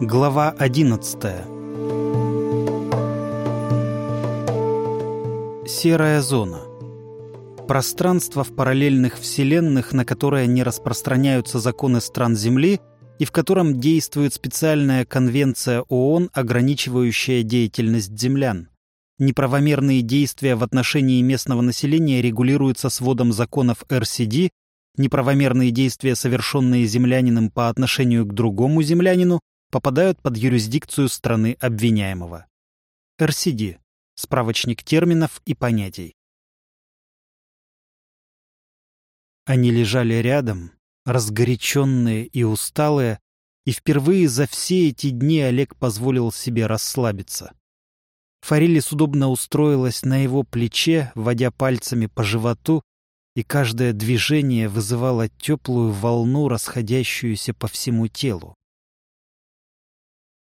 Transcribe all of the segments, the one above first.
Глава 11 Серая зона. Пространство в параллельных вселенных, на которое не распространяются законы стран Земли и в котором действует специальная конвенция ООН, ограничивающая деятельность землян. Неправомерные действия в отношении местного населения регулируются сводом законов РСД, неправомерные действия, совершенные землянином по отношению к другому землянину, попадают под юрисдикцию страны обвиняемого. РСД – справочник терминов и понятий. Они лежали рядом, разгоряченные и усталые, и впервые за все эти дни Олег позволил себе расслабиться. Фарилис удобно устроилась на его плече, водя пальцами по животу, и каждое движение вызывало теплую волну, расходящуюся по всему телу.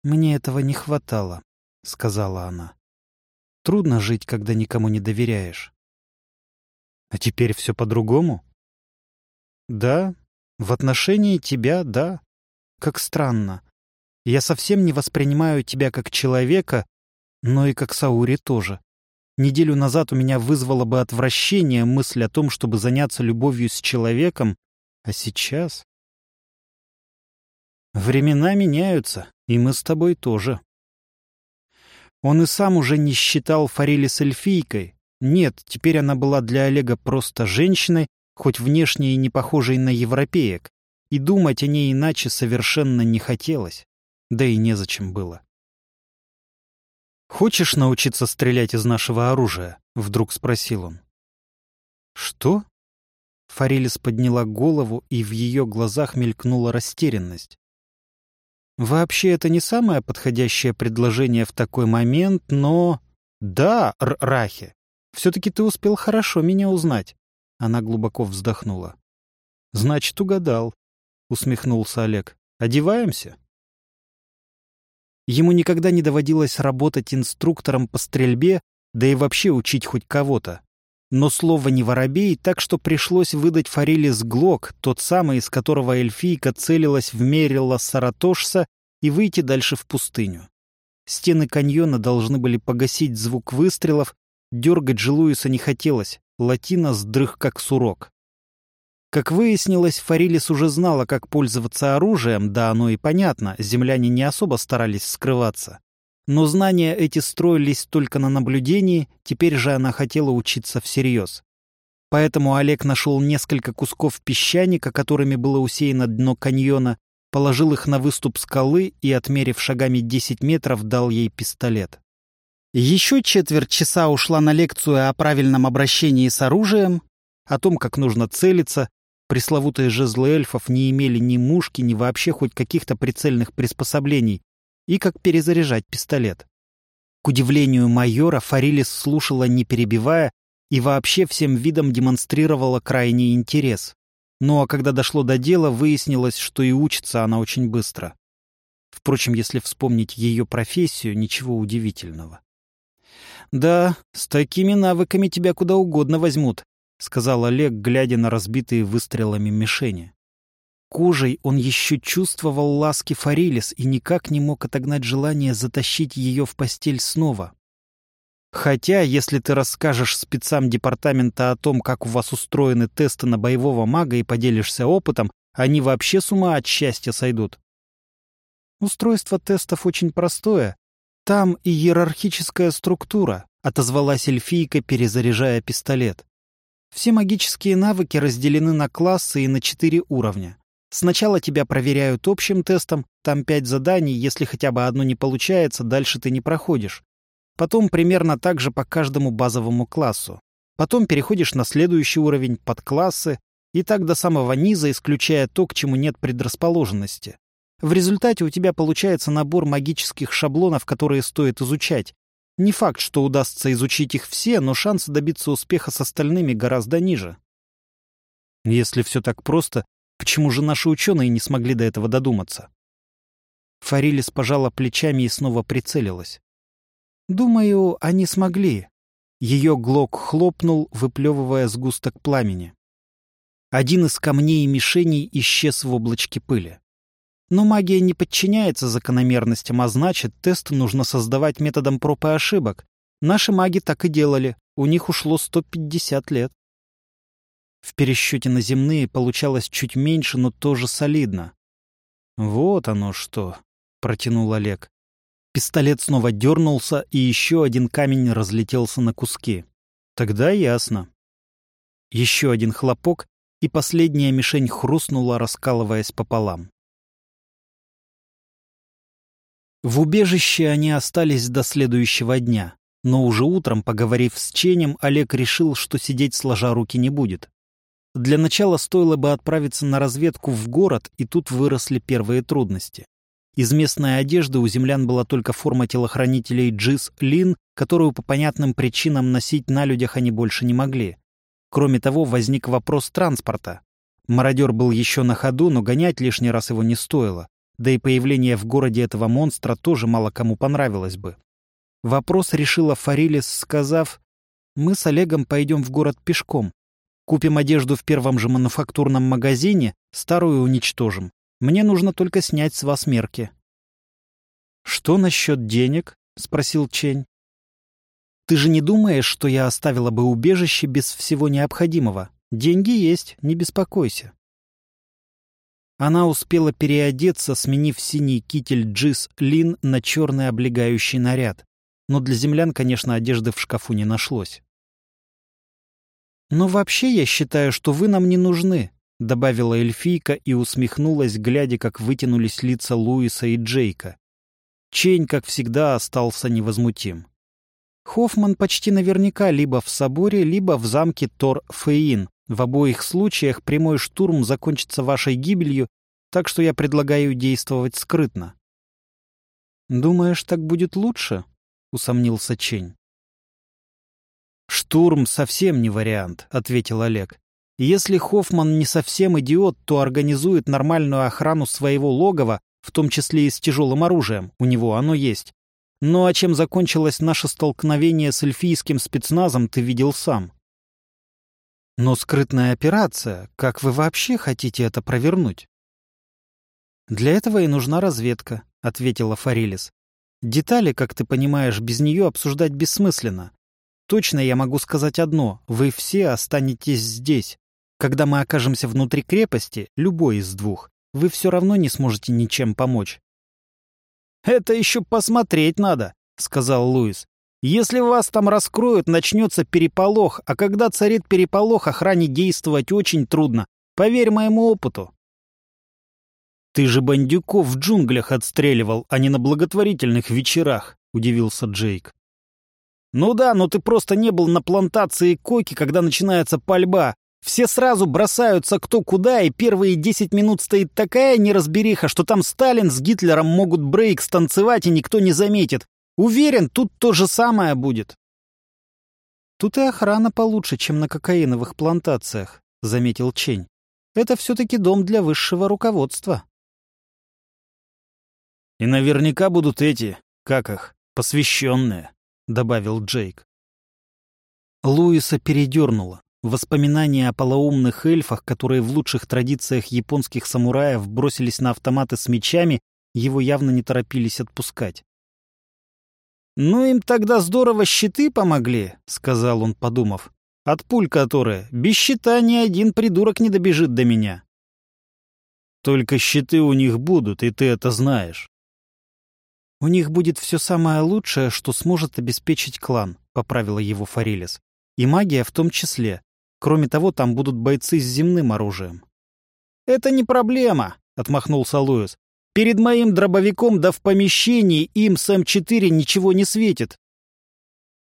«Мне этого не хватало», — сказала она. «Трудно жить, когда никому не доверяешь». «А теперь все по-другому?» «Да, в отношении тебя — да. Как странно. Я совсем не воспринимаю тебя как человека, но и как Саури тоже. Неделю назад у меня вызвало бы отвращение мысль о том, чтобы заняться любовью с человеком, а сейчас... Времена меняются, и мы с тобой тоже. Он и сам уже не считал Форели с эльфийкой. Нет, теперь она была для Олега просто женщиной, хоть внешне и не похожей на европеек, и думать о ней иначе совершенно не хотелось, да и незачем было. «Хочешь научиться стрелять из нашего оружия?» — вдруг спросил он. «Что?» Форелис подняла голову, и в ее глазах мелькнула растерянность. Вообще, это не самое подходящее предложение в такой момент, но... Да, Р Рахи, все-таки ты успел хорошо меня узнать. Она глубоко вздохнула. Значит, угадал, усмехнулся Олег. Одеваемся? Ему никогда не доводилось работать инструктором по стрельбе, да и вообще учить хоть кого-то. Но слово не воробей, так что пришлось выдать Форелис Глок, тот самый, из которого эльфийка целилась в Мерила Саратошса, и выйти дальше в пустыню. Стены каньона должны были погасить звук выстрелов, дергать Желуиса не хотелось, Латина сдрых как сурок. Как выяснилось, Форилис уже знала, как пользоваться оружием, да оно и понятно, земляне не особо старались скрываться. Но знания эти строились только на наблюдении, теперь же она хотела учиться всерьез. Поэтому Олег нашел несколько кусков песчаника, которыми было усеяно дно каньона, положил их на выступ скалы и, отмерив шагами 10 метров, дал ей пистолет. Еще четверть часа ушла на лекцию о правильном обращении с оружием, о том, как нужно целиться. Пресловутые жезлы эльфов не имели ни мушки, ни вообще хоть каких-то прицельных приспособлений, и как перезаряжать пистолет. К удивлению майора, Фарилис слушала, не перебивая, и вообще всем видом демонстрировала крайний интерес. Ну а когда дошло до дела, выяснилось, что и учится она очень быстро. Впрочем, если вспомнить ее профессию, ничего удивительного. «Да, с такими навыками тебя куда угодно возьмут», — сказал Олег, глядя на разбитые выстрелами мишени. Кожей он еще чувствовал ласки Форелис и никак не мог отогнать желание затащить ее в постель снова. Хотя, если ты расскажешь спецам департамента о том, как у вас устроены тесты на боевого мага и поделишься опытом, они вообще с ума от счастья сойдут. Устройство тестов очень простое, «Там иерархическая структура», — отозвалась эльфийка, перезаряжая пистолет. «Все магические навыки разделены на классы и на четыре уровня. Сначала тебя проверяют общим тестом, там пять заданий, если хотя бы одно не получается, дальше ты не проходишь. Потом примерно так же по каждому базовому классу. Потом переходишь на следующий уровень, подклассы, и так до самого низа, исключая то, к чему нет предрасположенности. В результате у тебя получается набор магических шаблонов, которые стоит изучать. Не факт, что удастся изучить их все, но шансы добиться успеха с остальными гораздо ниже. Если все так просто, почему же наши ученые не смогли до этого додуматься? Фарилис пожала плечами и снова прицелилась. «Думаю, они смогли». Ее глок хлопнул, выплевывая сгусток пламени. Один из камней и мишеней исчез в облачке пыли. Но магия не подчиняется закономерностям, а значит, тест нужно создавать методом проб и ошибок. Наши маги так и делали. У них ушло 150 лет. В пересчете на земные получалось чуть меньше, но тоже солидно. «Вот оно что!» — протянул Олег. Пистолет снова дернулся, и еще один камень разлетелся на куски. Тогда ясно. Еще один хлопок, и последняя мишень хрустнула, раскалываясь пополам. В убежище они остались до следующего дня, но уже утром, поговорив с Ченем, Олег решил, что сидеть сложа руки не будет. Для начала стоило бы отправиться на разведку в город, и тут выросли первые трудности. Из местной одежды у землян была только форма телохранителей Джис Лин, которую по понятным причинам носить на людях они больше не могли. Кроме того, возник вопрос транспорта. Мародер был еще на ходу, но гонять лишний раз его не стоило. Да и появление в городе этого монстра тоже мало кому понравилось бы. Вопрос решила Фарилис, сказав, «Мы с Олегом пойдем в город пешком. Купим одежду в первом же мануфактурном магазине, старую уничтожим. Мне нужно только снять с вас мерки». «Что насчет денег?» — спросил Чень. «Ты же не думаешь, что я оставила бы убежище без всего необходимого? Деньги есть, не беспокойся». Она успела переодеться, сменив синий китель Джис Лин на черный облегающий наряд. Но для землян, конечно, одежды в шкафу не нашлось. «Но вообще я считаю, что вы нам не нужны», — добавила эльфийка и усмехнулась, глядя, как вытянулись лица Луиса и Джейка. Чейн, как всегда, остался невозмутим. Хоффман почти наверняка либо в соборе, либо в замке Тор-Фейин. В обоих случаях прямой штурм закончится вашей гибелью, так что я предлагаю действовать скрытно. «Думаешь, так будет лучше?» — усомнился Чень. «Штурм совсем не вариант», — ответил Олег. «Если Хоффман не совсем идиот, то организует нормальную охрану своего логова, в том числе и с тяжелым оружием. У него оно есть. Ну а чем закончилось наше столкновение с эльфийским спецназом, ты видел сам. Но скрытная операция, как вы вообще хотите это провернуть? Для этого и нужна разведка, ответила Фарилис. Детали, как ты понимаешь, без нее обсуждать бессмысленно. Точно я могу сказать одно. Вы все останетесь здесь. Когда мы окажемся внутри крепости, любой из двух, вы все равно не сможете ничем помочь. «Это еще посмотреть надо», — сказал Луис. «Если вас там раскроют, начнется переполох, а когда царит переполох, охране действовать очень трудно. Поверь моему опыту». «Ты же бандюков в джунглях отстреливал, а не на благотворительных вечерах», — удивился Джейк. «Ну да, но ты просто не был на плантации коки, когда начинается пальба. Все сразу бросаются кто куда, и первые десять минут стоит такая неразбериха, что там Сталин с Гитлером могут брейк станцевать, и никто не заметит. Уверен, тут то же самое будет». «Тут и охрана получше, чем на кокаиновых плантациях», — заметил Чень. «Это все-таки дом для высшего руководства». «И наверняка будут эти, как их, посвященные», — добавил Джейк. Луиса передернуло. Воспоминания о полоумных эльфах, которые в лучших традициях японских самураев бросились на автоматы с мечами, его явно не торопились отпускать. «Ну им тогда здорово щиты помогли», — сказал он, подумав. «От пуль которые. Без щита ни один придурок не добежит до меня». «Только щиты у них будут, и ты это знаешь». «У них будет все самое лучшее, что сможет обеспечить клан», — поправила его Фарилис. «И магия в том числе. Кроме того, там будут бойцы с земным оружием». «Это не проблема», — отмахнулся Луис. «Перед моим дробовиком да в помещении им с М4 ничего не светит».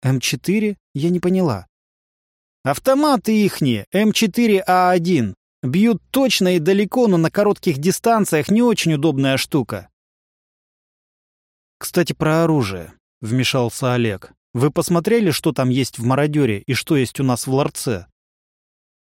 «М4? Я не поняла». «Автоматы ихние, М4А1. Бьют точно и далеко, но на коротких дистанциях не очень удобная штука. «Кстати, про оружие», — вмешался Олег. «Вы посмотрели, что там есть в мародере и что есть у нас в ларце?»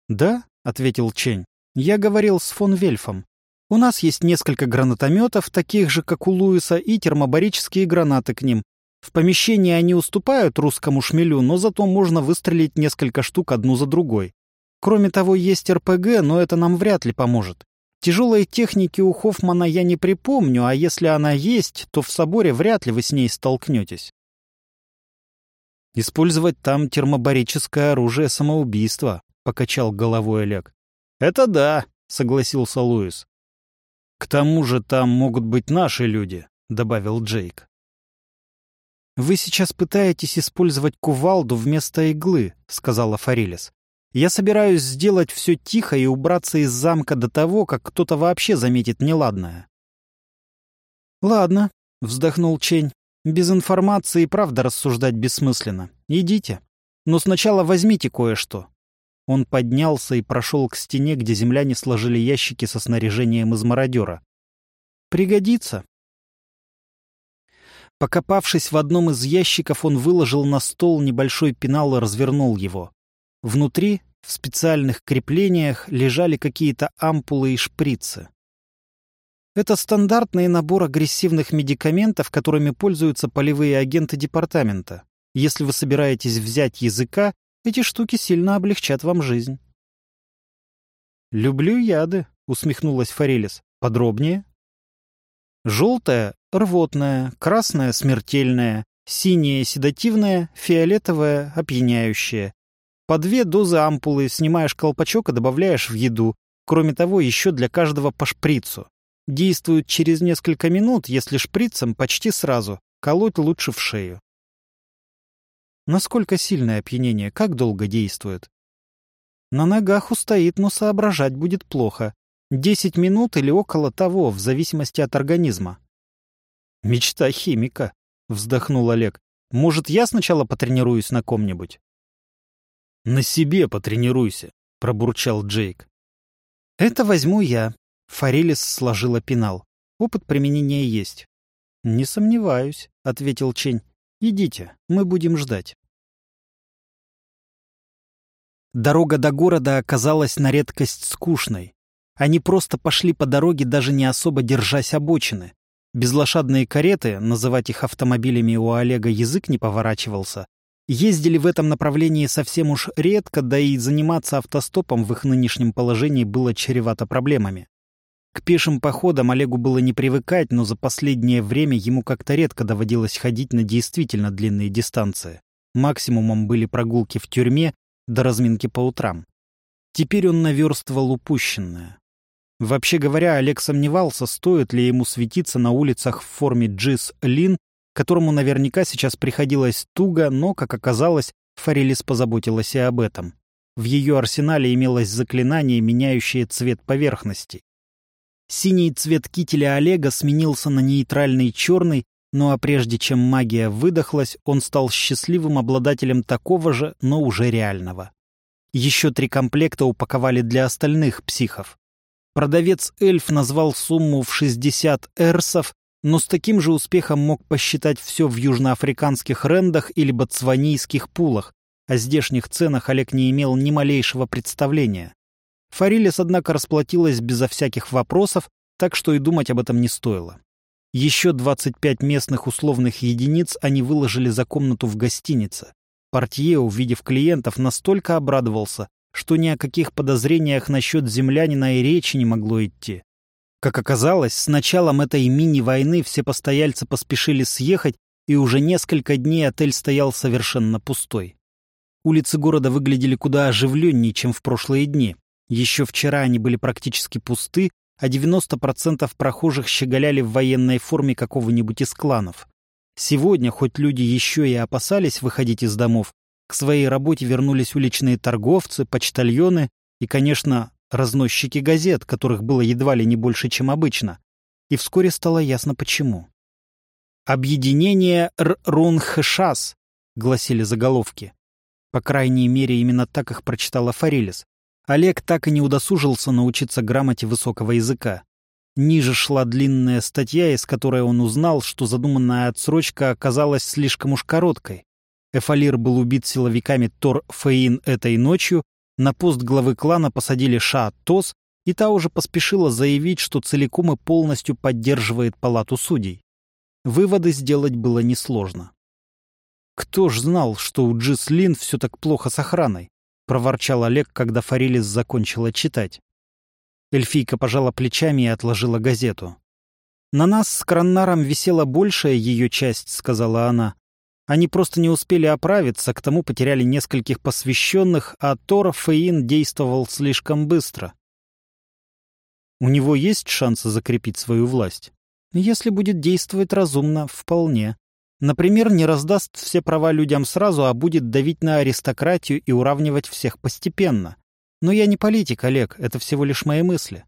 «Да», — ответил Чень. «Я говорил с фон Вельфом. У нас есть несколько гранатометов, таких же, как у Луиса, и термобарические гранаты к ним. В помещении они уступают русскому шмелю, но зато можно выстрелить несколько штук одну за другой. Кроме того, есть РПГ, но это нам вряд ли поможет. Тяжелой техники у Хоффмана я не припомню, а если она есть, то в соборе вряд ли вы с ней столкнетесь. Использовать там термобарическое оружие самоубийства, покачал головой Олег. Это да, согласился Луис. К тому же там могут быть наши люди, добавил Джейк. Вы сейчас пытаетесь использовать кувалду вместо иглы, сказала Фарилис. Я собираюсь сделать все тихо и убраться из замка до того, как кто-то вообще заметит неладное. Ладно, вздохнул Чень. Без информации правда рассуждать бессмысленно. Идите. Но сначала возьмите кое-что. Он поднялся и прошел к стене, где земляне сложили ящики со снаряжением из мародера. Пригодится. Покопавшись в одном из ящиков, он выложил на стол небольшой пенал и развернул его. Внутри, в специальных креплениях, лежали какие-то ампулы и шприцы. Это стандартный набор агрессивных медикаментов, которыми пользуются полевые агенты департамента. Если вы собираетесь взять языка, эти штуки сильно облегчат вам жизнь. «Люблю яды», — усмехнулась Форелис. «Подробнее?» «Желтая — рвотная, красная — смертельная, синяя — седативная, фиолетовая — опьяняющая. По две дозы ампулы снимаешь колпачок и добавляешь в еду. Кроме того, еще для каждого по шприцу. Действует через несколько минут, если шприцем почти сразу. Колоть лучше в шею. Насколько сильное опьянение, как долго действует? На ногах устоит, но соображать будет плохо. Десять минут или около того, в зависимости от организма. «Мечта химика», — вздохнул Олег. «Может, я сначала потренируюсь на ком-нибудь?» «На себе потренируйся», — пробурчал Джейк. «Это возьму я», Форелис сложила пенал. Опыт применения есть. «Не сомневаюсь», — ответил Чень. «Идите, мы будем ждать». Дорога до города оказалась на редкость скучной. Они просто пошли по дороге, даже не особо держась обочины. Безлошадные кареты, называть их автомобилями у Олега язык не поворачивался, ездили в этом направлении совсем уж редко, да и заниматься автостопом в их нынешнем положении было чревато проблемами. К пешим походам Олегу было не привыкать, но за последнее время ему как-то редко доводилось ходить на действительно длинные дистанции. Максимумом были прогулки в тюрьме до разминки по утрам. Теперь он наверстывал упущенное. Вообще говоря, Олег сомневался, стоит ли ему светиться на улицах в форме Джис Лин, которому наверняка сейчас приходилось туго, но, как оказалось, Фарилис позаботилась и об этом. В ее арсенале имелось заклинание, меняющее цвет поверхности. Синий цвет кителя Олега сменился на нейтральный черный, ну а прежде чем магия выдохлась, он стал счастливым обладателем такого же, но уже реального. Еще три комплекта упаковали для остальных психов. Продавец-эльф назвал сумму в 60 эрсов, но с таким же успехом мог посчитать все в южноафриканских рендах или ботсванийских пулах, о здешних ценах Олег не имел ни малейшего представления. Фарилис, однако, расплатилась безо всяких вопросов, так что и думать об этом не стоило. Еще 25 местных условных единиц они выложили за комнату в гостинице. Портье, увидев клиентов, настолько обрадовался, что ни о каких подозрениях насчет землянина и речи не могло идти. Как оказалось, с началом этой мини-войны все постояльцы поспешили съехать, и уже несколько дней отель стоял совершенно пустой. Улицы города выглядели куда оживленнее, чем в прошлые дни. Еще вчера они были практически пусты, а 90% прохожих щеголяли в военной форме какого-нибудь из кланов. Сегодня, хоть люди еще и опасались выходить из домов, к своей работе вернулись уличные торговцы, почтальоны и, конечно, разносчики газет, которых было едва ли не больше, чем обычно. И вскоре стало ясно почему. «Объединение Р-Рун-Хэшас», — гласили заголовки. По крайней мере, именно так их прочитала Фарилис. Олег так и не удосужился научиться грамоте высокого языка. Ниже шла длинная статья, из которой он узнал, что задуманная отсрочка оказалась слишком уж короткой. Эфалир был убит силовиками Тор Фейн этой ночью, на пост главы клана посадили Ша Тос, и та уже поспешила заявить, что целиком и полностью поддерживает палату судей. Выводы сделать было несложно. Кто ж знал, что у Джис Лин все так плохо с охраной? Проворчал Олег, когда Фарилис закончила читать. Эльфийка пожала плечами и отложила газету. «На нас с Краннаром висела большая ее часть», — сказала она. «Они просто не успели оправиться, к тому потеряли нескольких посвященных, а Тор Фейн действовал слишком быстро». «У него есть шансы закрепить свою власть?» «Если будет действовать разумно, вполне. Например, не раздаст все права людям сразу, а будет давить на аристократию и уравнивать всех постепенно. Но я не политик, Олег, это всего лишь мои мысли».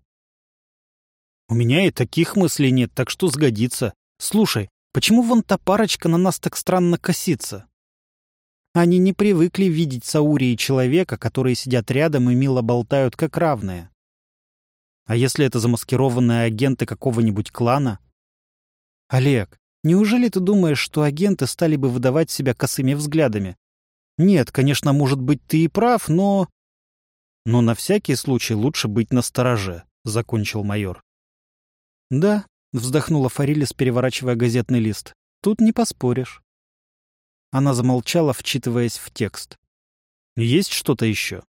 У меня и таких мыслей нет, так что сгодится. Слушай, почему вон та парочка на нас так странно косится? Они не привыкли видеть Саури и человека, которые сидят рядом и мило болтают как равные. А если это замаскированные агенты какого-нибудь клана? Олег, неужели ты думаешь, что агенты стали бы выдавать себя косыми взглядами? Нет, конечно, может быть, ты и прав, но... Но на всякий случай лучше быть настороже, — закончил майор. «Да», — вздохнула Фарилис, переворачивая газетный лист. «Тут не поспоришь». Она замолчала, вчитываясь в текст. «Есть что-то еще?»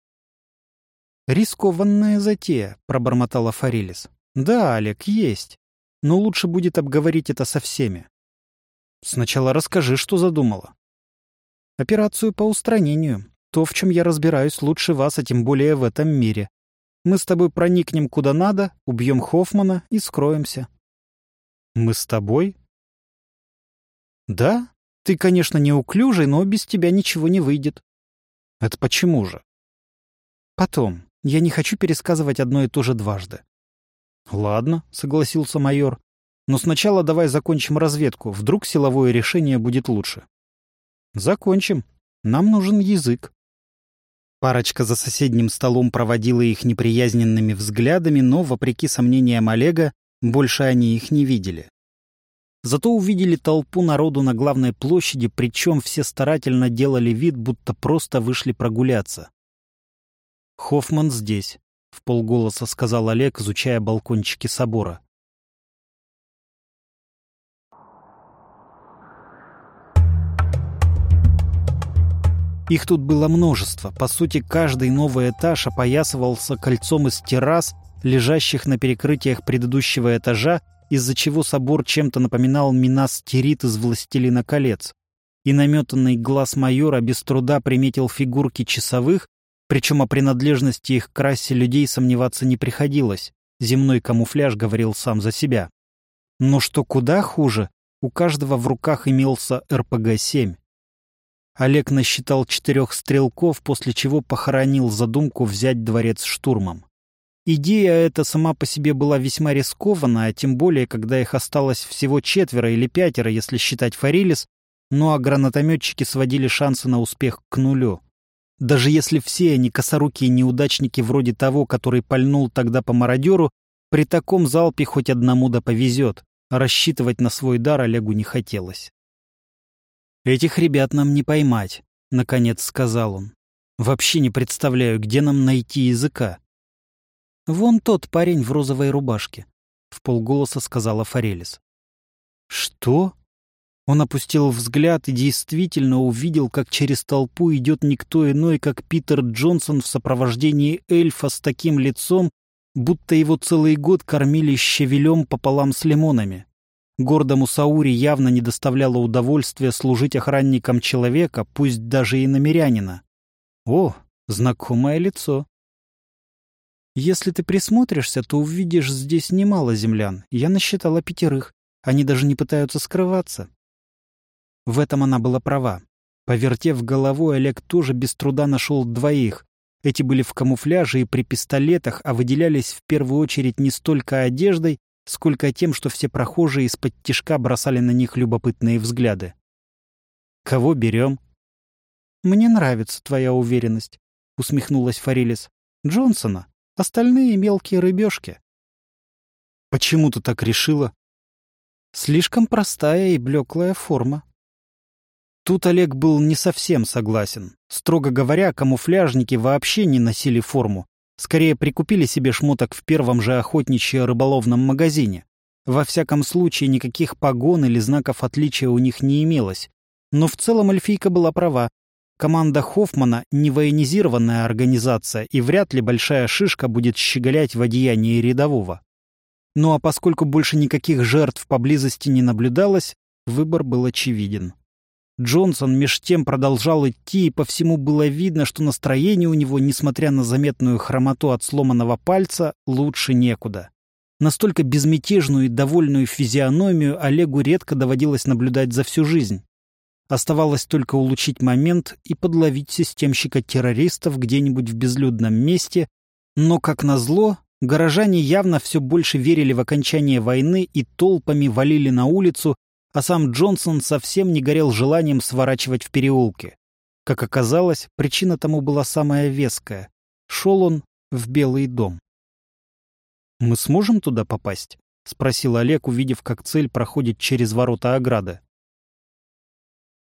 «Рискованная затея», — пробормотала Фарилис. «Да, Олег, есть. Но лучше будет обговорить это со всеми». «Сначала расскажи, что задумала». «Операцию по устранению. То, в чем я разбираюсь лучше вас, а тем более в этом мире. Мы с тобой проникнем куда надо, убьем Хоффмана и скроемся. Мы с тобой? Да, ты, конечно, неуклюжий, но без тебя ничего не выйдет. Это почему же? Потом. Я не хочу пересказывать одно и то же дважды. Ладно, согласился майор. Но сначала давай закончим разведку. Вдруг силовое решение будет лучше. Закончим. Нам нужен язык. Парочка за соседним столом проводила их неприязненными взглядами, но, вопреки сомнениям Олега, больше они их не видели. Зато увидели толпу народу на главной площади, причем все старательно делали вид, будто просто вышли прогуляться. «Хоффман здесь», — в полголоса сказал Олег, изучая балкончики собора. Их тут было множество. По сути, каждый новый этаж опоясывался кольцом из террас, лежащих на перекрытиях предыдущего этажа, из-за чего собор чем-то напоминал Минас Тирит из «Властелина колец». И наметанный глаз майора без труда приметил фигурки часовых, причем о принадлежности их к расе людей сомневаться не приходилось. Земной камуфляж говорил сам за себя. Но что куда хуже, у каждого в руках имелся РПГ-7. Олег насчитал четырех стрелков, после чего похоронил задумку взять дворец штурмом. Идея эта сама по себе была весьма рискована, а тем более, когда их осталось всего четверо или пятеро, если считать Фарилис, ну а гранатометчики сводили шансы на успех к нулю. Даже если все они косорукие неудачники вроде того, который пальнул тогда по мародеру, при таком залпе хоть одному да повезет, рассчитывать на свой дар Олегу не хотелось. «Этих ребят нам не поймать», — наконец сказал он. «Вообще не представляю, где нам найти языка». «Вон тот парень в розовой рубашке», — в полголоса сказала Форелис. «Что?» Он опустил взгляд и действительно увидел, как через толпу идет никто иной, как Питер Джонсон в сопровождении эльфа с таким лицом, будто его целый год кормили щавелем пополам с лимонами. Гордому Саури явно не доставляло удовольствия служить охранником человека, пусть даже и намерянина. О, знакомое лицо. Если ты присмотришься, то увидишь здесь немало землян. Я насчитала пятерых. Они даже не пытаются скрываться. В этом она была права. Повертев головой, Олег тоже без труда нашел двоих. Эти были в камуфляже и при пистолетах, а выделялись в первую очередь не столько одеждой, сколько тем, что все прохожие из-под тишка бросали на них любопытные взгляды. «Кого берем?» «Мне нравится твоя уверенность», — усмехнулась Фарилис. «Джонсона. Остальные мелкие рыбешки». «Почему ты так решила?» «Слишком простая и блеклая форма». Тут Олег был не совсем согласен. Строго говоря, камуфляжники вообще не носили форму, Скорее прикупили себе шмоток в первом же охотничье-рыболовном магазине. Во всяком случае, никаких погон или знаков отличия у них не имелось. Но в целом эльфийка была права. команда Хоффмана — не военизированная организация, и вряд ли большая шишка будет щеголять в одеянии рядового. Ну а поскольку больше никаких жертв поблизости не наблюдалось, выбор был очевиден. Джонсон меж тем продолжал идти, и по всему было видно, что настроение у него, несмотря на заметную хромоту от сломанного пальца, лучше некуда. Настолько безмятежную и довольную физиономию Олегу редко доводилось наблюдать за всю жизнь. Оставалось только улучшить момент и подловить системщика террористов где-нибудь в безлюдном месте, но, как назло, горожане явно все больше верили в окончание войны и толпами валили на улицу, а сам Джонсон совсем не горел желанием сворачивать в переулки. Как оказалось, причина тому была самая веская. Шел он в Белый дом. «Мы сможем туда попасть?» — спросил Олег, увидев, как цель проходит через ворота ограды.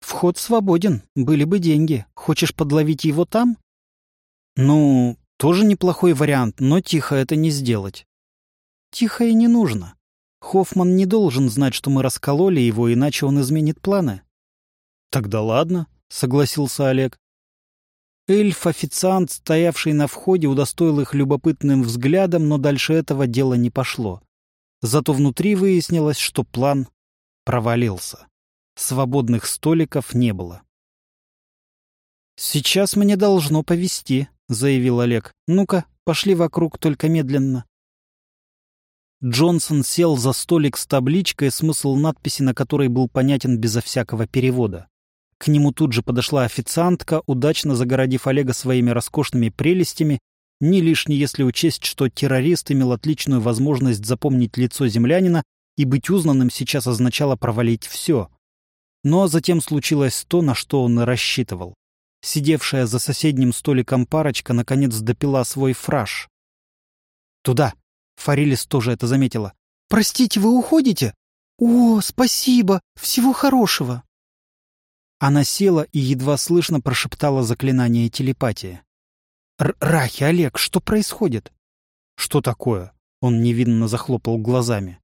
«Вход свободен, были бы деньги. Хочешь подловить его там?» «Ну, тоже неплохой вариант, но тихо это не сделать». «Тихо и не нужно. Хоффман не должен знать, что мы раскололи его, иначе он изменит планы». «Тогда ладно», — согласился Олег. Эльф-официант, стоявший на входе, удостоил их любопытным взглядом, но дальше этого дела не пошло. Зато внутри выяснилось, что план провалился. Свободных столиков не было. «Сейчас мне должно повести, заявил Олег. «Ну-ка, пошли вокруг, только медленно». Джонсон сел за столик с табличкой, смысл надписи на которой был понятен безо всякого перевода. К нему тут же подошла официантка, удачно загородив Олега своими роскошными прелестями, не лишне, если учесть, что террорист имел отличную возможность запомнить лицо землянина, и быть узнанным сейчас означало провалить все. Но затем случилось то, на что он и рассчитывал. Сидевшая за соседним столиком парочка наконец допила свой фраж. «Туда!» — Фарилис тоже это заметила. «Простите, вы уходите?» «О, спасибо! Всего хорошего!» Она села и едва слышно прошептала заклинание телепатии. «Рахи, Олег, что происходит?» «Что такое?» Он невинно захлопал глазами.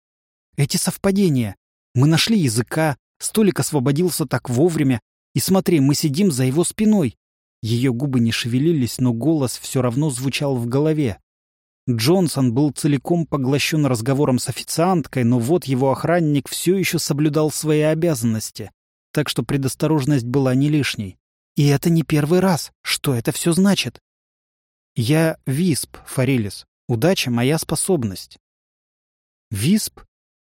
«Эти совпадения. Мы нашли языка, столик освободился так вовремя, и смотри, мы сидим за его спиной». Ее губы не шевелились, но голос все равно звучал в голове. Джонсон был целиком поглощен разговором с официанткой, но вот его охранник все еще соблюдал свои обязанности так что предосторожность была не лишней. И это не первый раз. Что это все значит? Я Висп, Фарилис. Удача — моя способность. Висп?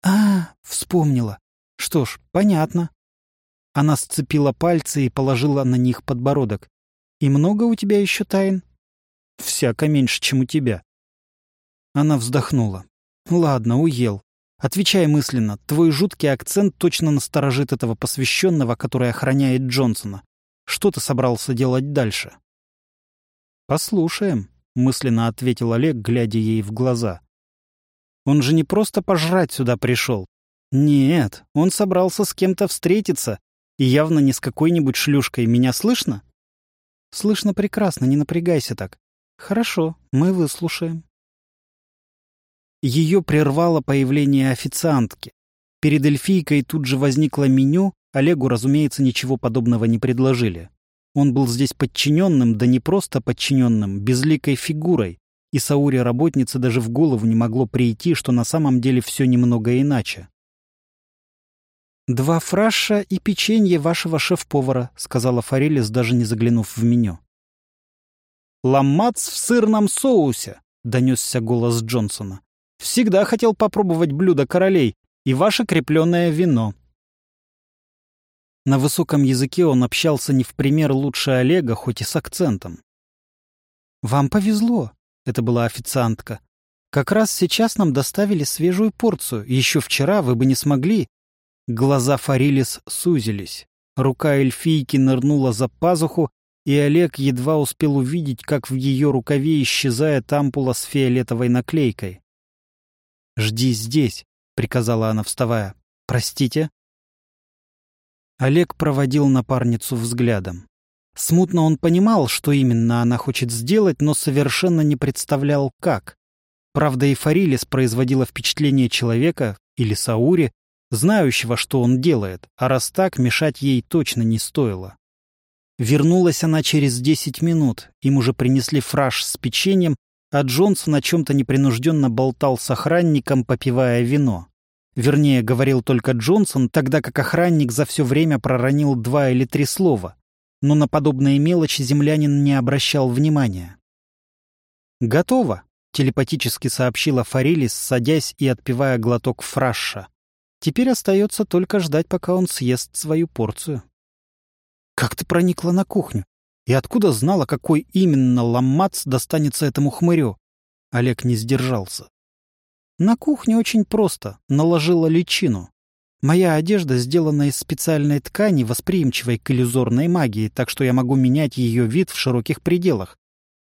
А, вспомнила. Что ж, понятно. Она сцепила пальцы и положила на них подбородок. И много у тебя еще тайн? Всяко меньше, чем у тебя. Она вздохнула. Ладно, уел. Отвечай мысленно, твой жуткий акцент точно насторожит этого посвященного, который охраняет Джонсона. Что ты собрался делать дальше? Послушаем, мысленно ответил Олег, глядя ей в глаза. Он же не просто пожрать сюда пришел. Нет, он собрался с кем-то встретиться, и явно не с какой-нибудь шлюшкой. Меня слышно? Слышно прекрасно, не напрягайся так. Хорошо, мы выслушаем. Ее прервало появление официантки. Перед эльфийкой тут же возникло меню, Олегу, разумеется, ничего подобного не предложили. Он был здесь подчиненным, да не просто подчиненным, безликой фигурой, и Сауре работнице даже в голову не могло прийти, что на самом деле все немного иначе. «Два фраша и печенье вашего шеф-повара», — сказала Форелис, даже не заглянув в меню. «Ламац в сырном соусе», — донесся голос Джонсона. Всегда хотел попробовать блюдо королей и ваше крепленное вино». На высоком языке он общался не в пример лучше Олега, хоть и с акцентом. «Вам повезло», — это была официантка. «Как раз сейчас нам доставили свежую порцию. Еще вчера вы бы не смогли». Глаза Фарилис сузились. Рука эльфийки нырнула за пазуху, и Олег едва успел увидеть, как в ее рукаве исчезает ампула с фиолетовой наклейкой. «Жди здесь», — приказала она, вставая. «Простите?» Олег проводил напарницу взглядом. Смутно он понимал, что именно она хочет сделать, но совершенно не представлял, как. Правда, и Фарилис производила впечатление человека, или Саури, знающего, что он делает, а раз так, мешать ей точно не стоило. Вернулась она через десять минут. Им уже принесли фраш с печеньем, а Джонсон о чем-то непринужденно болтал с охранником, попивая вино. Вернее, говорил только Джонсон, тогда как охранник за все время проронил два или три слова. Но на подобные мелочи землянин не обращал внимания. «Готово», — телепатически сообщила Форелис, садясь и отпивая глоток фраша. «Теперь остается только ждать, пока он съест свою порцию». «Как ты проникла на кухню? И откуда знала, какой именно ламац достанется этому хмырю?» Олег не сдержался. На кухне очень просто. Наложила личину. Моя одежда сделана из специальной ткани, восприимчивой к иллюзорной магии, так что я могу менять ее вид в широких пределах.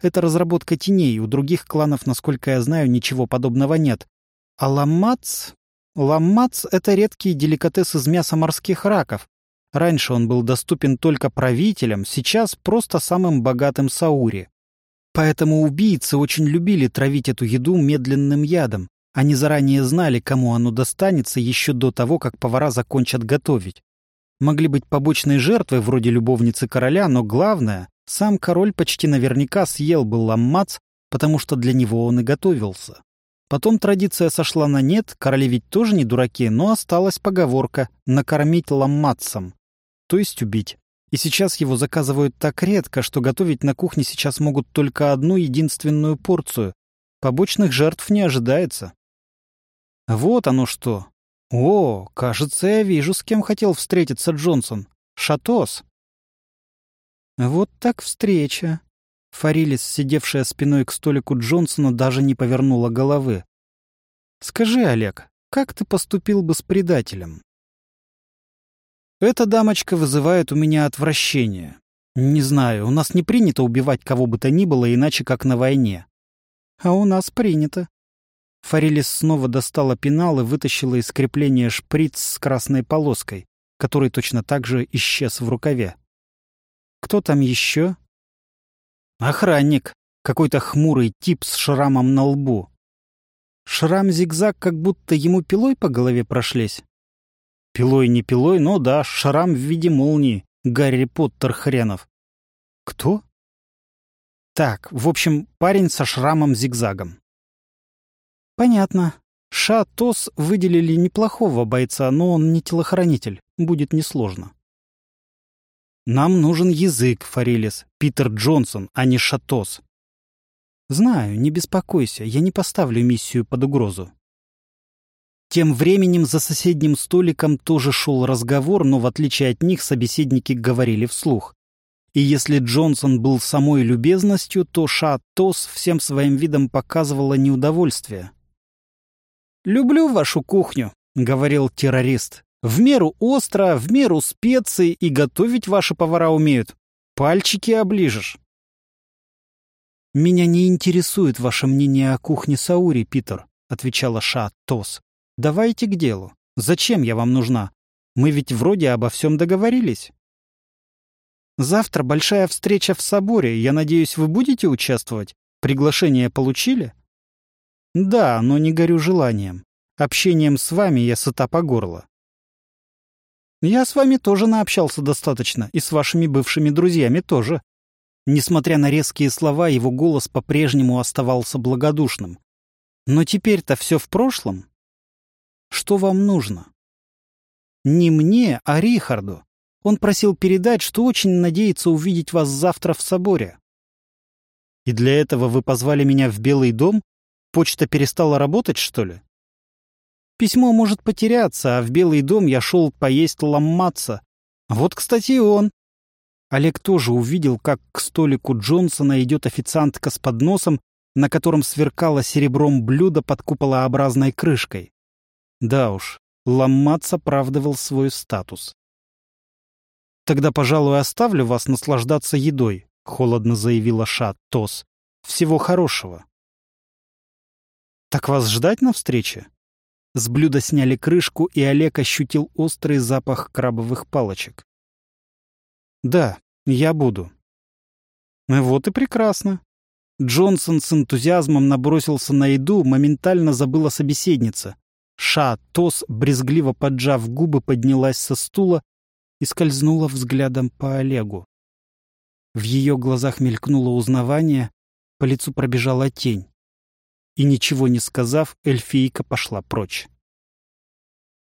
Это разработка теней, у других кланов, насколько я знаю, ничего подобного нет. А ламац... Ламац — это редкий деликатес из мяса морских раков. Раньше он был доступен только правителям, сейчас просто самым богатым саури. Поэтому убийцы очень любили травить эту еду медленным ядом. Они заранее знали, кому оно достанется еще до того, как повара закончат готовить. Могли быть побочные жертвы, вроде любовницы короля, но главное, сам король почти наверняка съел бы ламмац, потому что для него он и готовился. Потом традиция сошла на нет, короли ведь тоже не дураки, но осталась поговорка «накормить ламмацем», то есть убить. И сейчас его заказывают так редко, что готовить на кухне сейчас могут только одну единственную порцию. Побочных жертв не ожидается. Вот оно что. О, кажется, я вижу, с кем хотел встретиться Джонсон. Шатос. Вот так встреча. Фарилис, сидевшая спиной к столику Джонсона, даже не повернула головы. «Скажи, Олег, как ты поступил бы с предателем?» «Эта дамочка вызывает у меня отвращение. Не знаю, у нас не принято убивать кого бы то ни было, иначе как на войне». «А у нас принято», Форелис снова достала пенал и вытащила из крепления шприц с красной полоской, который точно так же исчез в рукаве. «Кто там еще?» «Охранник. Какой-то хмурый тип с шрамом на лбу. Шрам-зигзаг, как будто ему пилой по голове прошлись. Пилой не пилой, но да, шрам в виде молнии. Гарри Поттер хренов. Кто? Так, в общем, парень со шрамом-зигзагом. Понятно. Ша-Тос выделили неплохого бойца, но он не телохранитель. Будет несложно. Нам нужен язык, Форелис. Питер Джонсон, а не Шатос. Знаю, не беспокойся, я не поставлю миссию под угрозу. Тем временем за соседним столиком тоже шел разговор, но в отличие от них собеседники говорили вслух. И если Джонсон был самой любезностью, то Ша-Тос всем своим видом показывала неудовольствие. «Люблю вашу кухню», — говорил террорист. «В меру остро, в меру специй, и готовить ваши повара умеют. Пальчики оближешь». «Меня не интересует ваше мнение о кухне Саури, Питер», — отвечала Ша Тос. «Давайте к делу. Зачем я вам нужна? Мы ведь вроде обо всем договорились». «Завтра большая встреча в соборе. Я надеюсь, вы будете участвовать? Приглашение получили?» Да, но не горю желанием. Общением с вами я сыта по горло. Я с вами тоже наобщался достаточно, и с вашими бывшими друзьями тоже. Несмотря на резкие слова, его голос по-прежнему оставался благодушным. Но теперь-то все в прошлом. Что вам нужно? Не мне, а Рихарду. Он просил передать, что очень надеется увидеть вас завтра в соборе. И для этого вы позвали меня в Белый дом? Почта перестала работать, что ли? Письмо может потеряться, а в Белый дом я шел поесть ломаться. Вот, кстати, и он. Олег тоже увидел, как к столику Джонсона идет официантка с подносом, на котором сверкало серебром блюдо под куполообразной крышкой. Да уж, Ламац оправдывал свой статус. «Тогда, пожалуй, оставлю вас наслаждаться едой», — холодно заявила Шат Тос. «Всего хорошего». «Так вас ждать на встрече?» С блюда сняли крышку, и Олег ощутил острый запах крабовых палочек. «Да, я буду». «Вот и прекрасно». Джонсон с энтузиазмом набросился на еду, моментально забыла собеседница. Ша Тос, брезгливо поджав губы, поднялась со стула и скользнула взглядом по Олегу. В ее глазах мелькнуло узнавание, по лицу пробежала тень. И ничего не сказав, эльфийка пошла прочь.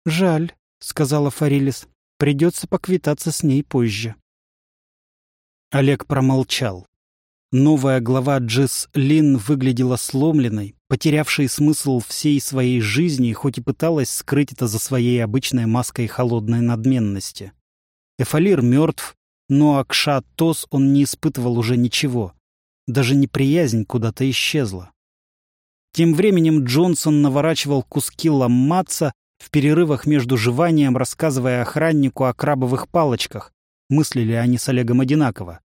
«Жаль», — сказала Фарилис, — «придется поквитаться с ней позже». Олег промолчал. Новая глава Джис Лин выглядела сломленной, потерявшей смысл всей своей жизни, хоть и пыталась скрыть это за своей обычной маской холодной надменности. Эфалир мертв, но Акша Тос он не испытывал уже ничего. Даже неприязнь куда-то исчезла. Тем временем Джонсон наворачивал куски ламмаца в перерывах между жеванием, рассказывая охраннику о крабовых палочках. Мыслили они с Олегом одинаково.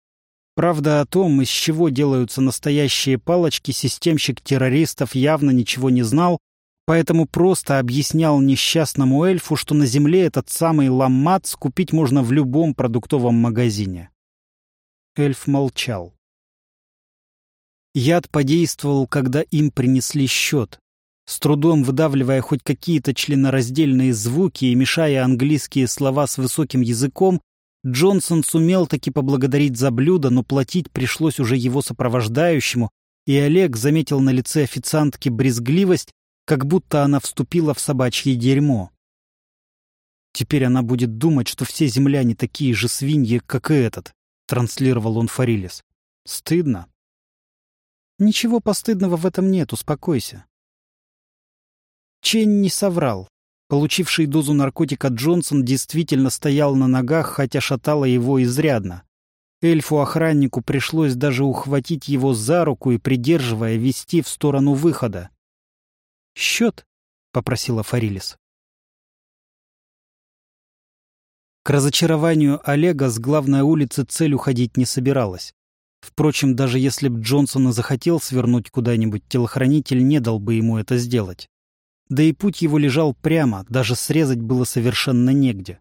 Правда, о том, из чего делаются настоящие палочки, системщик террористов явно ничего не знал, поэтому просто объяснял несчастному эльфу, что на Земле этот самый ламмац купить можно в любом продуктовом магазине. Эльф молчал. Яд подействовал, когда им принесли счет. С трудом выдавливая хоть какие-то членораздельные звуки и мешая английские слова с высоким языком, Джонсон сумел таки поблагодарить за блюдо, но платить пришлось уже его сопровождающему, и Олег заметил на лице официантки брезгливость, как будто она вступила в собачье дерьмо. «Теперь она будет думать, что все земляне такие же свиньи, как и этот», — транслировал он Фарилис. «Стыдно». «Ничего постыдного в этом нет, успокойся». Чен не соврал. Получивший дозу наркотика Джонсон действительно стоял на ногах, хотя шатало его изрядно. Эльфу-охраннику пришлось даже ухватить его за руку и, придерживая, вести в сторону выхода. «Счет?» — попросила Фарилис. К разочарованию Олега с главной улицы цель уходить не собиралась. Впрочем, даже если б Джонсон и захотел свернуть куда-нибудь, телохранитель не дал бы ему это сделать. Да и путь его лежал прямо, даже срезать было совершенно негде.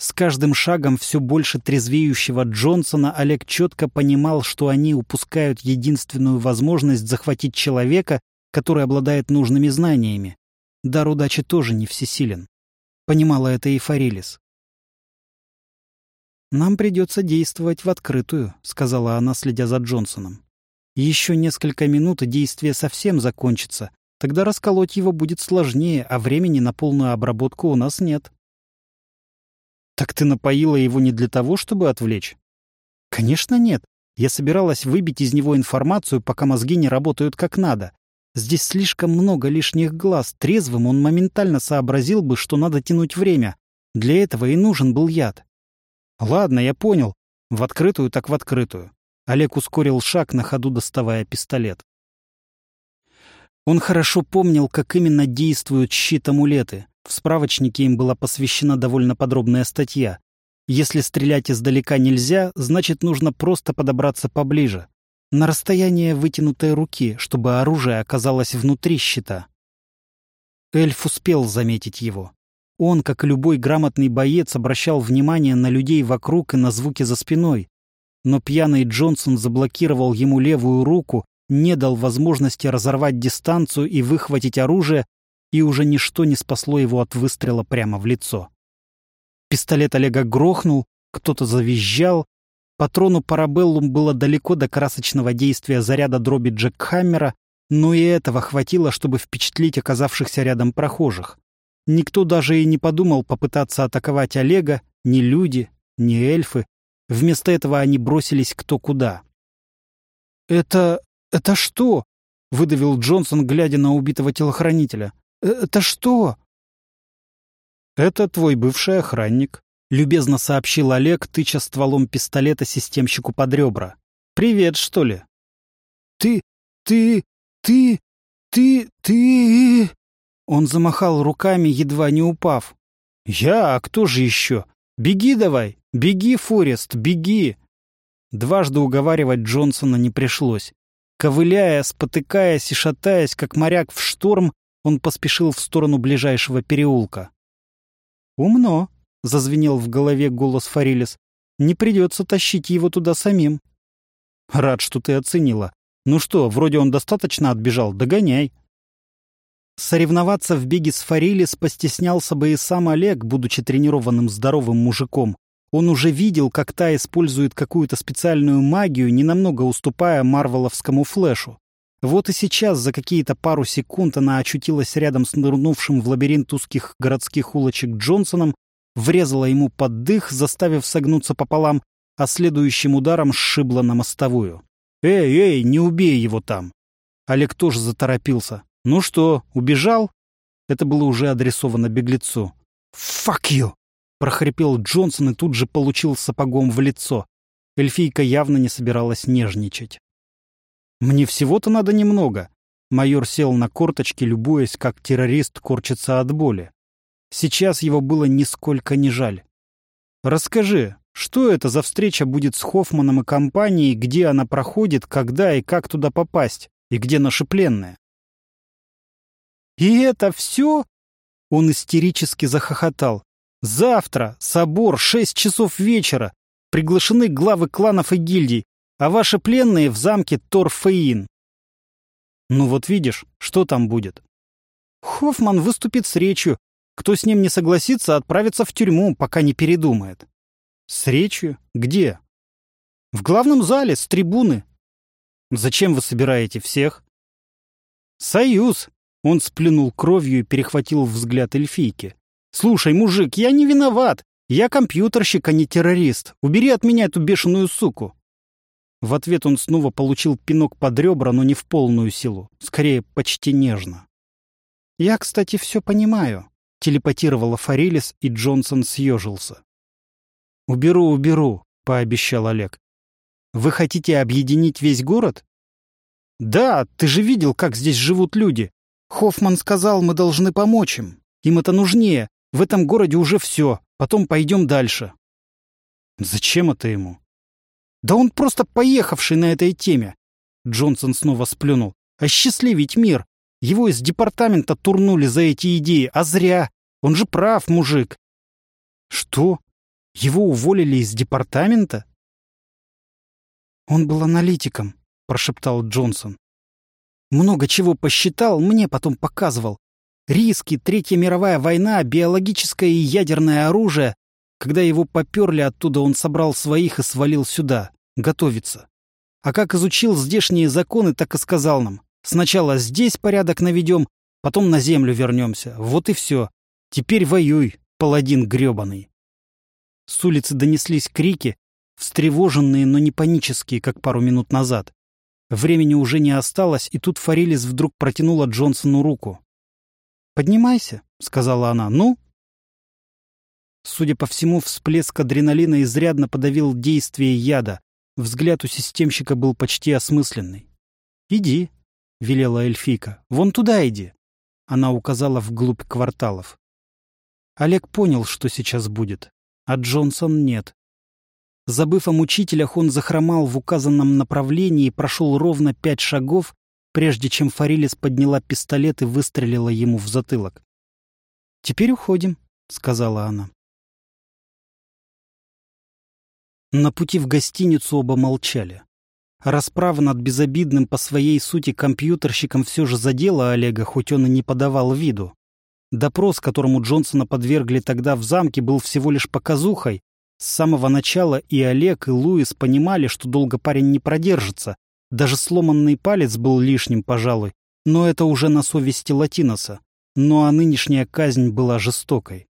С каждым шагом все больше трезвеющего Джонсона Олег четко понимал, что они упускают единственную возможность захватить человека, который обладает нужными знаниями. Дар удачи тоже не всесилен. Понимала это и Фарилис. «Нам придется действовать в открытую», — сказала она, следя за Джонсоном. «Еще несколько минут, и действие совсем закончится, Тогда расколоть его будет сложнее, а времени на полную обработку у нас нет. Так ты напоила его не для того, чтобы отвлечь? Конечно, нет. Я собиралась выбить из него информацию, пока мозги не работают как надо. Здесь слишком много лишних глаз. Трезвым он моментально сообразил бы, что надо тянуть время. Для этого и нужен был яд. Ладно, я понял. В открытую так в открытую. Олег ускорил шаг, на ходу доставая пистолет. Он хорошо помнил, как именно действуют щит-амулеты. В справочнике им была посвящена довольно подробная статья. Если стрелять издалека нельзя, значит, нужно просто подобраться поближе. На расстояние вытянутой руки, чтобы оружие оказалось внутри щита. Эльф успел заметить его. Он, как любой грамотный боец, обращал внимание на людей вокруг и на звуки за спиной. Но пьяный Джонсон заблокировал ему левую руку не дал возможности разорвать дистанцию и выхватить оружие, и уже ничто не спасло его от выстрела прямо в лицо. Пистолет Олега грохнул, кто-то завизжал. Патрону Парабеллум было далеко до красочного действия заряда дроби Джекхаммера, но и этого хватило, чтобы впечатлить оказавшихся рядом прохожих. Никто даже и не подумал попытаться атаковать Олега, ни люди, ни эльфы. Вместо этого они бросились кто куда. «Это «Это что?» — выдавил Джонсон, глядя на убитого телохранителя. «Э, «Это что?» «Это твой бывший охранник», — любезно сообщил Олег, тыча стволом пистолета системщику под ребра. «Привет, что ли?» «Ты... ты... ты... ты... ты...» Он замахал руками, едва не упав. «Я? А кто же еще? Беги давай! Беги, Форест, беги!» Дважды уговаривать Джонсона не пришлось. Ковыляя, спотыкаясь и шатаясь, как моряк в шторм, он поспешил в сторону ближайшего переулка. «Умно», — зазвенел в голове голос Фарилис. «Не придется тащить его туда самим». «Рад, что ты оценила. Ну что, вроде он достаточно отбежал, догоняй». Соревноваться в беге с Фарилис постеснялся бы и сам Олег, будучи тренированным здоровым мужиком. Он уже видел, как та использует какую-то специальную магию, ненамного уступая марвеловскому флешу. Вот и сейчас за какие-то пару секунд она очутилась рядом с нырнувшим в лабиринт узких городских улочек Джонсоном, врезала ему под дых, заставив согнуться пополам, а следующим ударом сшибла на мостовую. «Эй, эй, не убей его там!» Олег тоже заторопился. «Ну что, убежал?» Это было уже адресовано беглецу. «Fuck you!» — прохрипел Джонсон и тут же получил сапогом в лицо. Эльфийка явно не собиралась нежничать. «Мне всего-то надо немного». Майор сел на корточки, любуясь, как террорист корчится от боли. Сейчас его было нисколько не жаль. «Расскажи, что это за встреча будет с Хоффманом и компанией, где она проходит, когда и как туда попасть, и где наши пленные?» «И это все?» Он истерически захохотал. «Завтра, собор, шесть часов вечера. Приглашены главы кланов и гильдий а ваши пленные в замке Торфеин. Ну вот видишь, что там будет. Хоффман выступит с речью. Кто с ним не согласится, отправится в тюрьму, пока не передумает. С речью? Где? В главном зале, с трибуны. Зачем вы собираете всех? Союз. Он сплюнул кровью и перехватил взгляд эльфийки. Слушай, мужик, я не виноват. Я компьютерщик, а не террорист. Убери от меня эту бешеную суку. В ответ он снова получил пинок под ребра, но не в полную силу, скорее почти нежно. «Я, кстати, все понимаю», — телепатировала Форелис, и Джонсон съежился. «Уберу, уберу», — пообещал Олег. «Вы хотите объединить весь город?» «Да, ты же видел, как здесь живут люди. Хоффман сказал, мы должны помочь им. Им это нужнее. В этом городе уже все. Потом пойдем дальше». «Зачем это ему?» Да он просто поехавший на этой теме. Джонсон снова сплюнул. Осчастливить мир. Его из департамента турнули за эти идеи, а зря. Он же прав, мужик. Что? Его уволили из департамента? Он был аналитиком, прошептал Джонсон. Много чего посчитал, мне потом показывал. Риски, Третья мировая война, биологическое и ядерное оружие, когда его поперли оттуда, он собрал своих и свалил сюда. Готовиться. А как изучил здешние законы, так и сказал нам. Сначала здесь порядок наведем, потом на землю вернемся. Вот и все. Теперь воюй, паладин гребаный. С улицы донеслись крики, встревоженные, но не панические, как пару минут назад. Времени уже не осталось, и тут Форелис вдруг протянула Джонсону руку. «Поднимайся», — сказала она. «Ну, Судя по всему, всплеск адреналина изрядно подавил действие яда. Взгляд у системщика был почти осмысленный. «Иди», — велела эльфийка, — «вон туда иди». Она указала вглубь кварталов. Олег понял, что сейчас будет, а Джонсон нет. Забыв о мучителях, он захромал в указанном направлении прошел ровно пять шагов, прежде чем Форелис подняла пистолет и выстрелила ему в затылок. «Теперь уходим», — сказала она. На пути в гостиницу оба молчали. Расправа над безобидным по своей сути компьютерщиком все же задела Олега, хоть он и не подавал виду. Допрос, которому Джонсона подвергли тогда в замке, был всего лишь показухой. С самого начала и Олег, и Луис понимали, что долго парень не продержится. Даже сломанный палец был лишним, пожалуй, но это уже на совести Латиноса. Ну а нынешняя казнь была жестокой.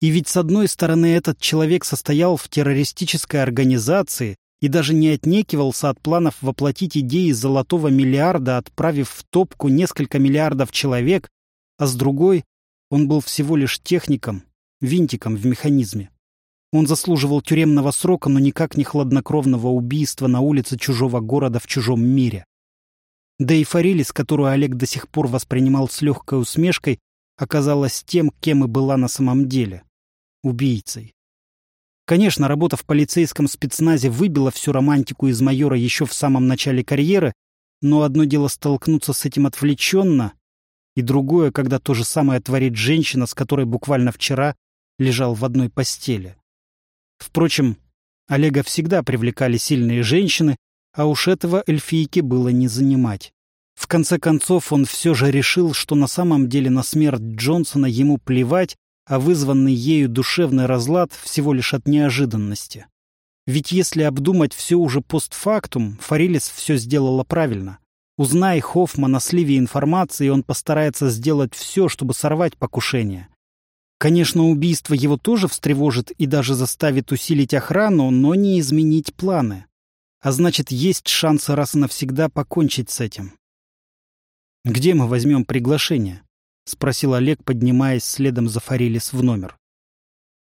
И ведь с одной стороны этот человек состоял в террористической организации и даже не отнекивался от планов воплотить идеи золотого миллиарда, отправив в топку несколько миллиардов человек, а с другой он был всего лишь техником, винтиком в механизме. Он заслуживал тюремного срока, но никак не хладнокровного убийства на улице чужого города в чужом мире. Да и Форелис, которую Олег до сих пор воспринимал с легкой усмешкой, оказалась тем, кем и была на самом деле убийцей. Конечно, работа в полицейском спецназе выбила всю романтику из майора еще в самом начале карьеры, но одно дело столкнуться с этим отвлеченно, и другое, когда то же самое творит женщина, с которой буквально вчера лежал в одной постели. Впрочем, Олега всегда привлекали сильные женщины, а уж этого эльфийке было не занимать. В конце концов, он все же решил, что на самом деле на смерть Джонсона ему плевать, а вызванный ею душевный разлад всего лишь от неожиданности. Ведь если обдумать все уже постфактум, Форелис все сделала правильно. Узнай Хоффман о сливе информации, он постарается сделать все, чтобы сорвать покушение. Конечно, убийство его тоже встревожит и даже заставит усилить охрану, но не изменить планы. А значит, есть шансы раз и навсегда покончить с этим. «Где мы возьмем приглашение?» — спросил Олег, поднимаясь следом за Форелис в номер.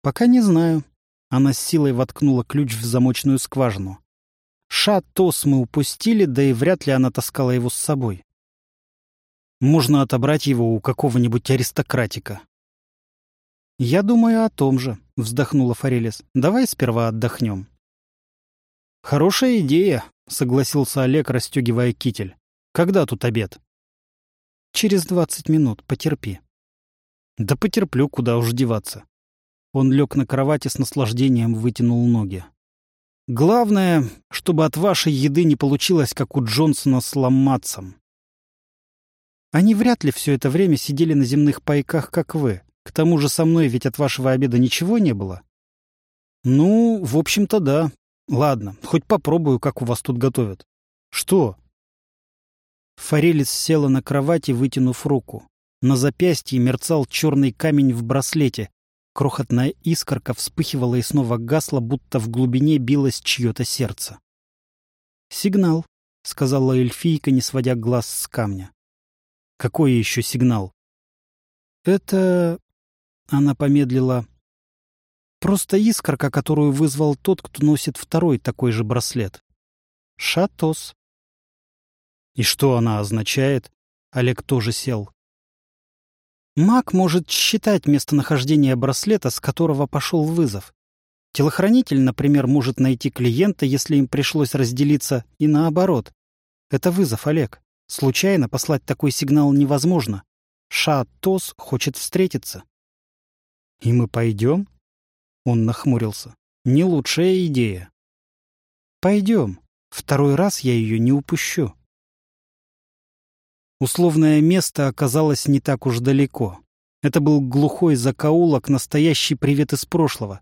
«Пока не знаю». Она с силой воткнула ключ в замочную скважину. Шатос мы упустили, да и вряд ли она таскала его с собой. Можно отобрать его у какого-нибудь аристократика. «Я думаю о том же», — вздохнула Форелис. «Давай сперва отдохнем». «Хорошая идея», — согласился Олег, расстегивая китель. «Когда тут обед?» Через двадцать минут. Потерпи. Да потерплю, куда уж деваться. Он лег на кровати с наслаждением, вытянул ноги. Главное, чтобы от вашей еды не получилось, как у Джонсона с ламматцем. Они вряд ли все это время сидели на земных пайках, как вы. К тому же со мной ведь от вашего обеда ничего не было. Ну, в общем-то, да. Ладно, хоть попробую, как у вас тут готовят. Что? Форелис села на кровати, вытянув руку. На запястье мерцал черный камень в браслете. Крохотная искорка вспыхивала и снова гасла, будто в глубине билось чье-то сердце. «Сигнал», — сказала эльфийка, не сводя глаз с камня. «Какой еще сигнал?» «Это...» — она помедлила. «Просто искорка, которую вызвал тот, кто носит второй такой же браслет. Шатос». И что она означает? Олег тоже сел. Маг может считать местонахождение браслета, с которого пошел вызов. Телохранитель, например, может найти клиента, если им пришлось разделиться, и наоборот. Это вызов, Олег. Случайно послать такой сигнал невозможно. Ша-Тос хочет встретиться. «И мы пойдем?» Он нахмурился. «Не лучшая идея». «Пойдем. Второй раз я ее не упущу». Условное место оказалось не так уж далеко. Это был глухой закоулок, настоящий привет из прошлого.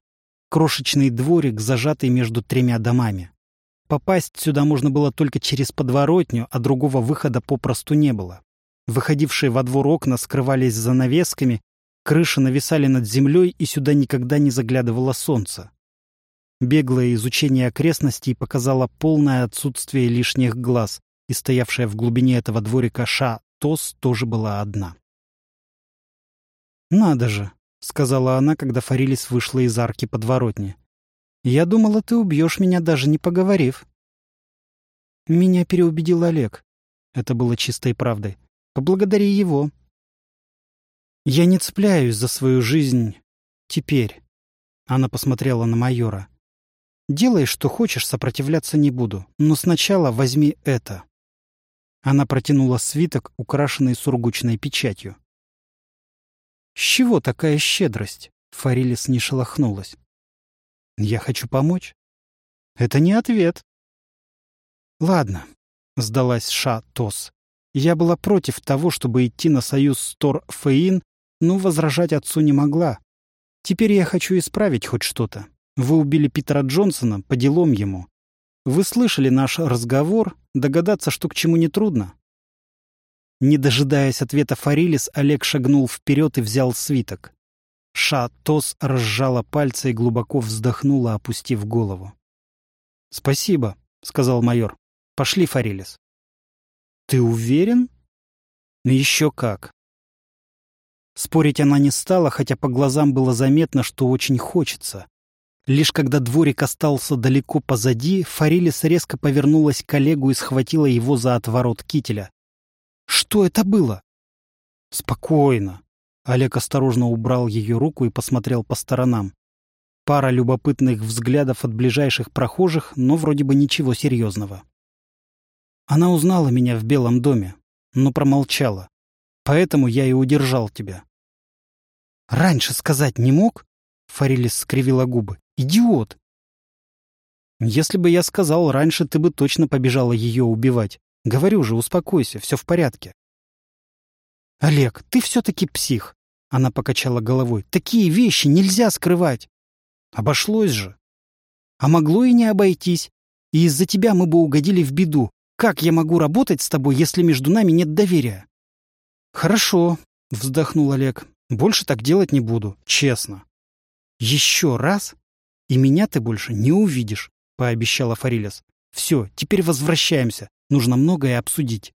Крошечный дворик, зажатый между тремя домами. Попасть сюда можно было только через подворотню, а другого выхода попросту не было. Выходившие во двор окна скрывались за навесками, крыши нависали над землей, и сюда никогда не заглядывало солнце. Беглое изучение окрестностей показало полное отсутствие лишних глаз, и стоявшая в глубине этого дворика Ша Тос тоже была одна. «Надо же», — сказала она, когда Фарилис вышла из арки подворотни. «Я думала, ты убьешь меня, даже не поговорив». Меня переубедил Олег. Это было чистой правдой. Поблагодари его. Я не цепляюсь за свою жизнь теперь. Она посмотрела на майора. Делай, что хочешь, сопротивляться не буду. Но сначала возьми это. Она протянула свиток, украшенный сургучной печатью. «С чего такая щедрость?» Фарилис не шелохнулась. «Я хочу помочь». «Это не ответ». «Ладно», — сдалась Ша Тос. «Я была против того, чтобы идти на союз с Тор Фейн, но возражать отцу не могла. Теперь я хочу исправить хоть что-то. Вы убили Питера Джонсона, по делам ему. Вы слышали наш разговор, догадаться, что к чему нетрудно. Не дожидаясь ответа Фарилис, Олег шагнул вперед и взял свиток. Ша-Тос разжала пальцы и глубоко вздохнула, опустив голову. «Спасибо», — сказал майор. «Пошли, Фарилис». «Ты уверен?» «Еще как». Спорить она не стала, хотя по глазам было заметно, что очень хочется. Лишь когда дворик остался далеко позади, Фарилис резко повернулась к Олегу и схватила его за отворот кителя. «Что это было?» «Спокойно». Олег осторожно убрал ее руку и посмотрел по сторонам. Пара любопытных взглядов от ближайших прохожих, но вроде бы ничего серьезного. Она узнала меня в Белом доме, но промолчала. Поэтому я и удержал тебя. «Раньше сказать не мог?» Фарилис скривила губы. Идиот! Если бы я сказал раньше, ты бы точно побежала ее убивать. Говорю же, успокойся, все в порядке. Олег, ты все-таки псих. Она покачала головой. «Такие вещи нельзя скрывать!» «Обошлось же!» «А могло и не обойтись. И из-за тебя мы бы угодили в беду. Как я могу работать с тобой, если между нами нет доверия?» «Хорошо», — вздохнул Олег. «Больше так делать не буду, честно». «Еще раз? И меня ты больше не увидишь», — пообещала Фарилес. «Все, теперь возвращаемся. Нужно многое обсудить».